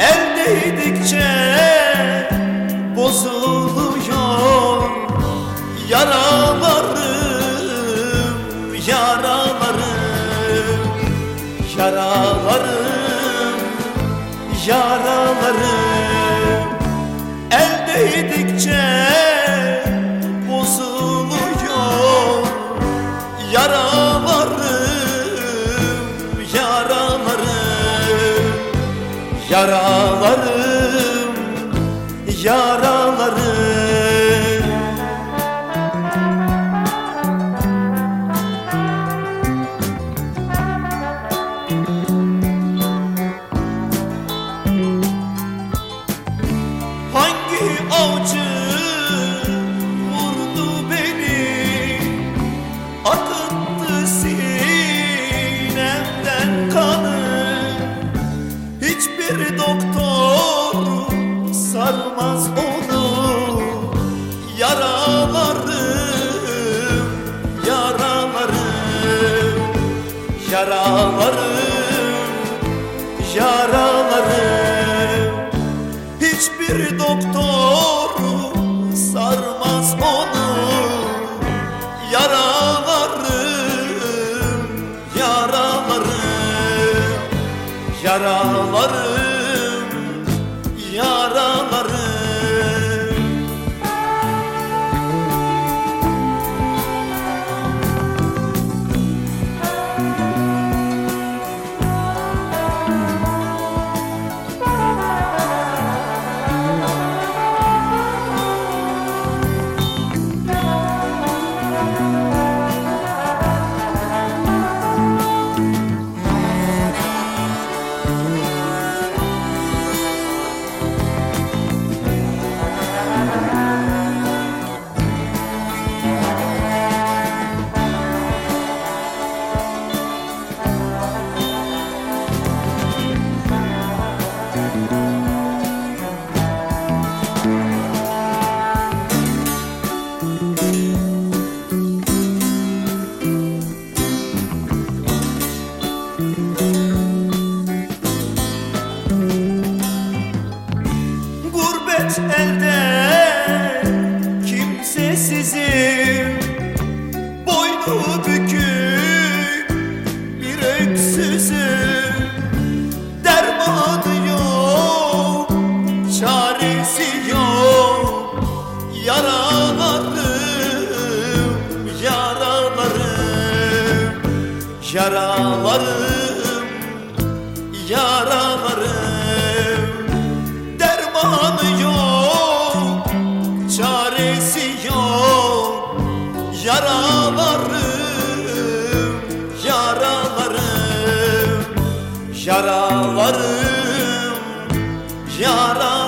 El değdikçe bozuluyor. Yaralarım, yaralarım Yaralarım, yaralarım. Yaralarım, yaralarım. Hangi avcı Yaralarım, yaralarım. Hiçbir doktor sarmaz onu. Yaralarım, yaralarım Yaralarım, Yaralarım, yaralarım. Dermanı yok, çaresi yok. Yaralarım, yaralarım. Yaralarım, yaralarım.